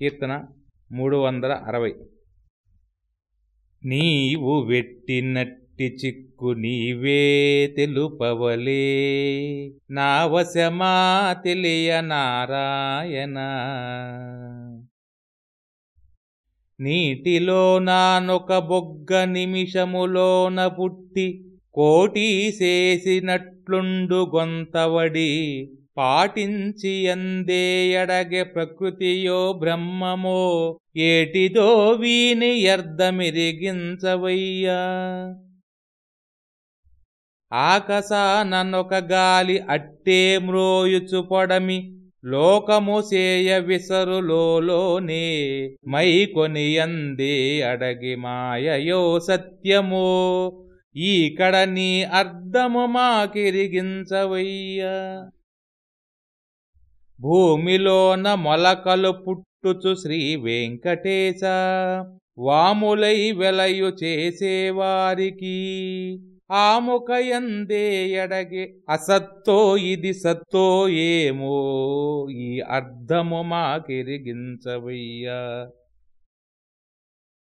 కీర్తన మూడు వందల అరవై నీవు వెట్టినట్టి చిక్కు నీవే తెలుపవలే. నా వశమా తెలియ నారాయణ. నీటిలో నానొక బొగ్గ నిమిషములోన పుట్టి కోటి చేసినట్లుండు గొంతవడి. పాటించి అందే ఎడగె ప్రకృతియో బ్రహ్మమో ఏటిదో వీని ఎర్దమిరిగించవయ్యా ఆకసాననొక గాలి అట్టే మ్రోయుచు పొడమి లోకము సేయ విసరులోనే మై అందే అడగి మాయయో సత్యమో ఈకడ నీ అర్ధము మాకిరిగించవయ్యా. భూమిలోన మొలకలు పుట్టుచు శ్రీ వెంకటేశ వాములై వెలయు చేసేవారికి. ఆముకయందే ఎడగే అసత్తో ఇది సత్తో ఏమో ఈ అర్థము మాకిరిగించవయ్యా.